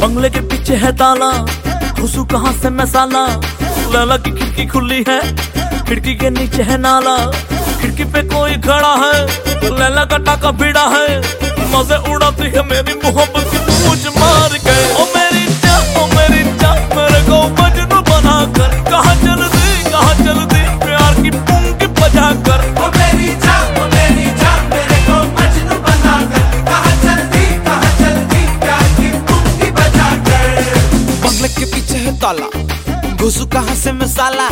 बंगले के पीछे है ताला। घुसू कहाँ से मसाला? लाला की खिड़की खुली है, खिड़की के नीचे है नाला। खिड़की पे कोई खड़ा है, लैला का टाका भीड़ा है। मज़े उड़ाती है मेरी मोहब्बत की पूछ मार गए साला घुसू कहाँ से मैं साला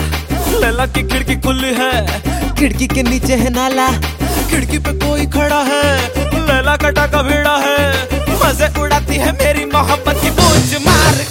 लैला की खिड़की खुली है। खिड़की के नीचे है नाला। खिड़की पे कोई खड़ा है। लैला का भीड़ा है। मज़े उड़ाती है मेरी मोहब्बत की पूछ मार।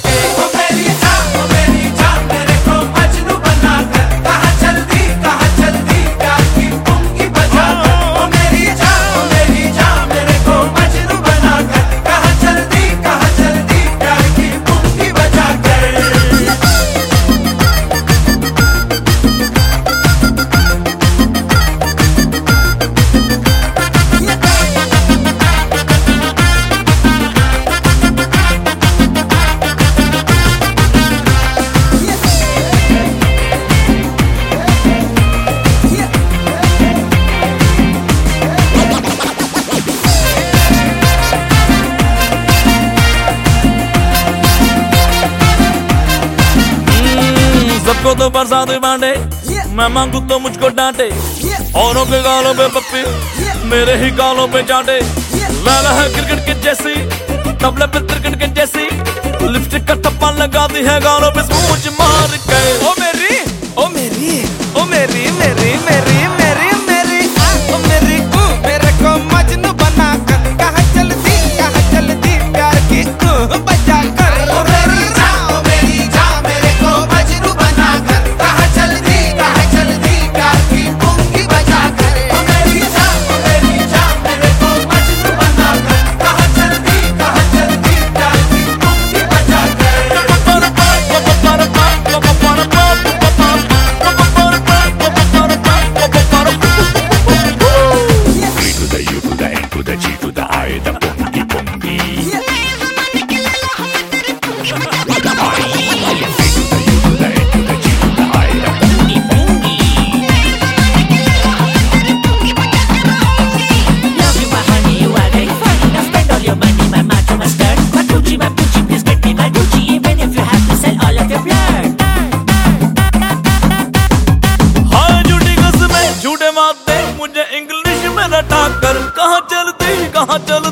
सबको तो बरसात बांटे। मैं मांगू तो मुझको डांटे। औरों के गालों पे पप्पी। मेरे ही गालों पे चाटे। लाला है क्रिकेट के जैसी। तबले पे क्रिकेट के जैसी। लिपस्टिक का टप्पा लगा दी है गालों पे। मुझ मार के। ओ मेरी। অচল